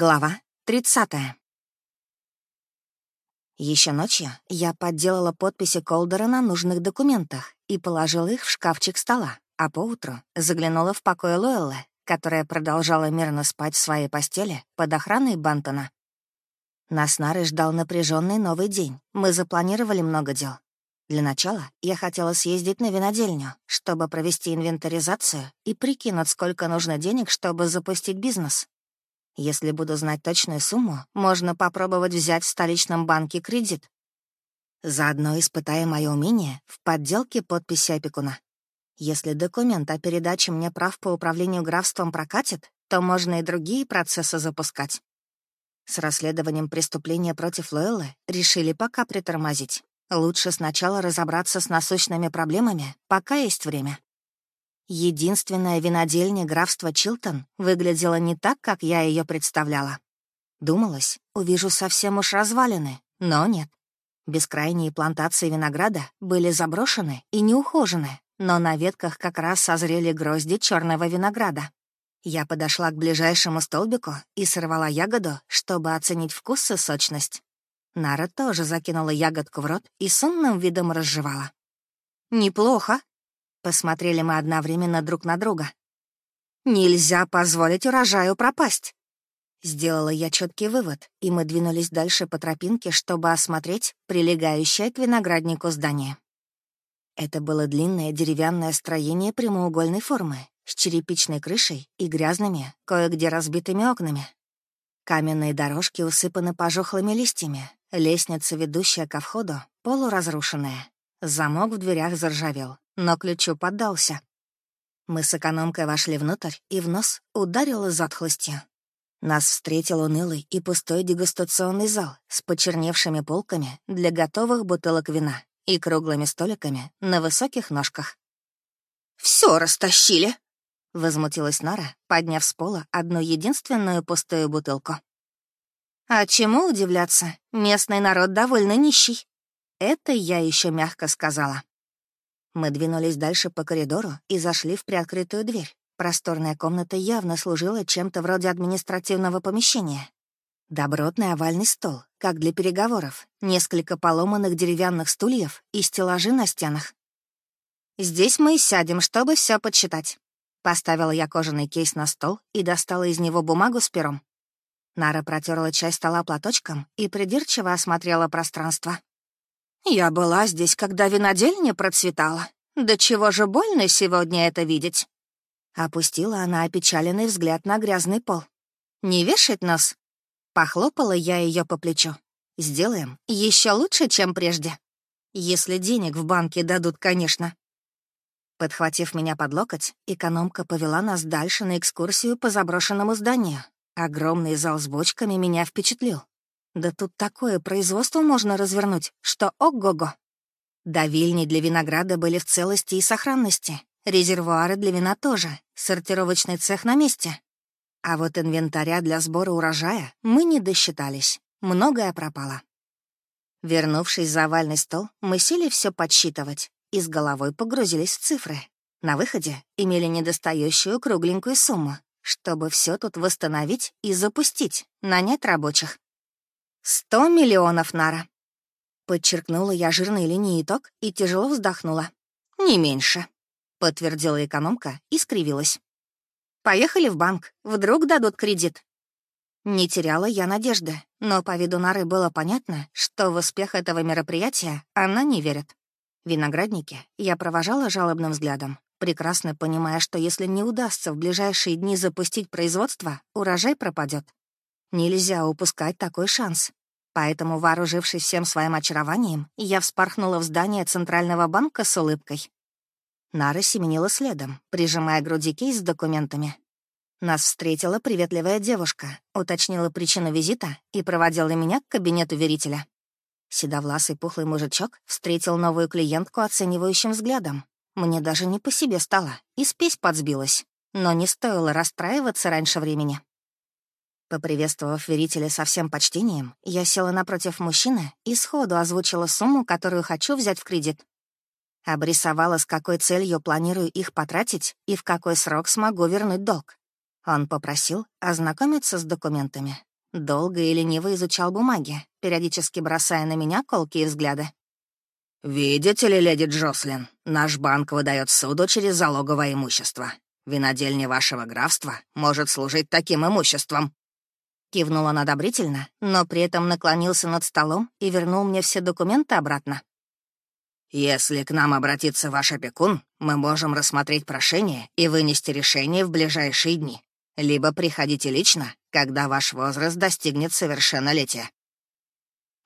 Глава 30. Еще ночью я подделала подписи Колдера на нужных документах и положила их в шкафчик стола, а поутру заглянула в покой Лоэллы, которая продолжала мирно спать в своей постели под охраной Бантона. Нас Нары ждал напряженный новый день. Мы запланировали много дел. Для начала я хотела съездить на винодельню, чтобы провести инвентаризацию и прикинуть, сколько нужно денег, чтобы запустить бизнес. Если буду знать точную сумму, можно попробовать взять в столичном банке кредит. Заодно испытая мое умение в подделке подписи опекуна. Если документ о передаче мне прав по управлению графством прокатит, то можно и другие процессы запускать. С расследованием преступления против Лоэллы решили пока притормозить. Лучше сначала разобраться с насущными проблемами, пока есть время. Единственная винодельня графства Чилтон выглядела не так, как я ее представляла. Думалось, увижу совсем уж развалины, но нет. Бескрайние плантации винограда были заброшены и неухожены, но на ветках как раз созрели грозди черного винограда. Я подошла к ближайшему столбику и сорвала ягоду, чтобы оценить вкус и сочность. Нара тоже закинула ягодку в рот и с умным видом разжевала. «Неплохо», Посмотрели мы одновременно друг на друга. «Нельзя позволить урожаю пропасть!» Сделала я четкий вывод, и мы двинулись дальше по тропинке, чтобы осмотреть прилегающее к винограднику здание. Это было длинное деревянное строение прямоугольной формы, с черепичной крышей и грязными, кое-где разбитыми окнами. Каменные дорожки усыпаны пожухлыми листьями, лестница, ведущая ко входу, полуразрушенная. Замок в дверях заржавел, но ключу поддался. Мы с экономкой вошли внутрь, и в нос ударило затхлостью. Нас встретил унылый и пустой дегустационный зал с почерневшими полками для готовых бутылок вина и круглыми столиками на высоких ножках. Все растащили!» — возмутилась Нора, подняв с пола одну единственную пустую бутылку. «А чему удивляться? Местный народ довольно нищий». Это я еще мягко сказала. Мы двинулись дальше по коридору и зашли в приоткрытую дверь. Просторная комната явно служила чем-то вроде административного помещения. Добротный овальный стол, как для переговоров, несколько поломанных деревянных стульев и стеллажи на стенах. «Здесь мы и сядем, чтобы все подсчитать». Поставила я кожаный кейс на стол и достала из него бумагу с пером. Нара протерла часть стола платочком и придирчиво осмотрела пространство. Я была здесь, когда винодельня процветала. Да чего же больно сегодня это видеть?» Опустила она опечаленный взгляд на грязный пол. «Не вешать нос?» Похлопала я ее по плечу. «Сделаем еще лучше, чем прежде. Если денег в банке дадут, конечно». Подхватив меня под локоть, экономка повела нас дальше на экскурсию по заброшенному зданию. Огромный зал с бочками меня впечатлил. Да тут такое производство можно развернуть, что ого-го. Давильни для винограда были в целости и сохранности, резервуары для вина тоже, сортировочный цех на месте. А вот инвентаря для сбора урожая мы не досчитались, многое пропало. Вернувшись за овальный стол, мы сели все подсчитывать и с головой погрузились в цифры. На выходе имели недостающую кругленькую сумму, чтобы все тут восстановить и запустить, нанять рабочих. «Сто миллионов, Нара!» Подчеркнула я жирной линии итог и тяжело вздохнула. «Не меньше», — подтвердила экономка и скривилась. «Поехали в банк, вдруг дадут кредит». Не теряла я надежды, но по виду Нары было понятно, что в успех этого мероприятия она не верит. Виноградники я провожала жалобным взглядом, прекрасно понимая, что если не удастся в ближайшие дни запустить производство, урожай пропадет. Нельзя упускать такой шанс. Поэтому, вооружившись всем своим очарованием, я вспорхнула в здание Центрального банка с улыбкой. Нара семенила следом, прижимая груди кейс с документами. Нас встретила приветливая девушка, уточнила причину визита и проводила меня к кабинету верителя. Седовласый пухлый мужичок встретил новую клиентку оценивающим взглядом. Мне даже не по себе стало, и спесь подсбилась. Но не стоило расстраиваться раньше времени. Поприветствовав верителя со всем почтением, я села напротив мужчины и сходу озвучила сумму, которую хочу взять в кредит. Обрисовала, с какой целью планирую их потратить и в какой срок смогу вернуть долг. Он попросил ознакомиться с документами, Долго и лениво изучал бумаги, периодически бросая на меня колкие взгляды. «Видите ли, леди Джослин, наш банк выдает суду через залоговое имущество. Винодельня вашего графства может служить таким имуществом». Кивнул он одобрительно, но при этом наклонился над столом и вернул мне все документы обратно. «Если к нам обратится ваш опекун, мы можем рассмотреть прошение и вынести решение в ближайшие дни. Либо приходите лично, когда ваш возраст достигнет совершеннолетия».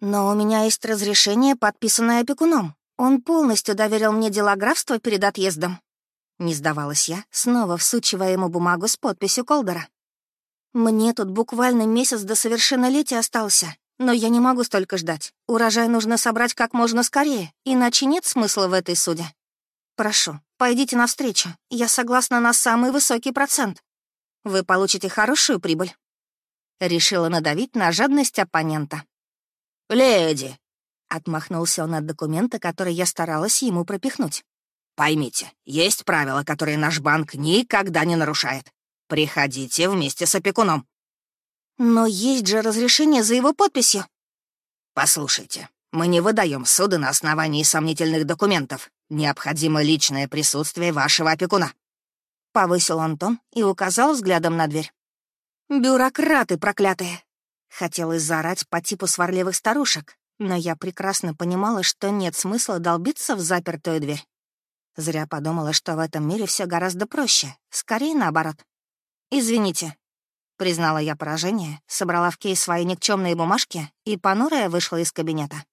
«Но у меня есть разрешение, подписанное опекуном. Он полностью доверил мне дела графства перед отъездом». Не сдавалась я, снова всучивая ему бумагу с подписью Колдера. «Мне тут буквально месяц до совершеннолетия остался, но я не могу столько ждать. Урожай нужно собрать как можно скорее, иначе нет смысла в этой суде. Прошу, пойдите навстречу, я согласна на самый высокий процент. Вы получите хорошую прибыль». Решила надавить на жадность оппонента. «Леди!» — отмахнулся он от документа, который я старалась ему пропихнуть. «Поймите, есть правила, которые наш банк никогда не нарушает. Приходите вместе с опекуном». «Но есть же разрешение за его подписью». «Послушайте, мы не выдаем суды на основании сомнительных документов. Необходимо личное присутствие вашего опекуна». Повысил Антон и указал взглядом на дверь. «Бюрократы проклятые!» Хотелось заорать по типу сварливых старушек, но я прекрасно понимала, что нет смысла долбиться в запертую дверь. Зря подумала, что в этом мире все гораздо проще, скорее наоборот. «Извините», — признала я поражение, собрала в кейс свои никчемные бумажки и, понурая, вышла из кабинета.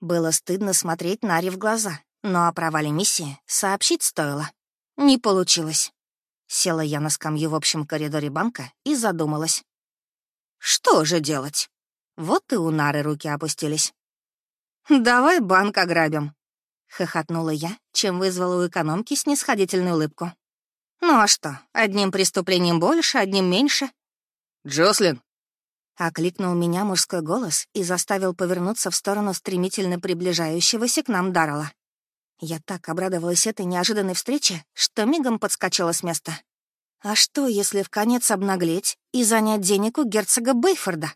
Было стыдно смотреть Наре в глаза, но о провале миссии сообщить стоило. Не получилось. Села я на скамью в общем коридоре банка и задумалась. Что же делать? Вот и у Нары руки опустились. «Давай банк ограбим», — хохотнула я, чем вызвала у экономки снисходительную улыбку. «Ну а что, одним преступлением больше, одним меньше?» «Джослин!» — окликнул меня мужской голос и заставил повернуться в сторону стремительно приближающегося к нам Даррела. Я так обрадовалась этой неожиданной встрече, что мигом подскочила с места. А что, если в конец обнаглеть и занять денег у герцога Бейфорда?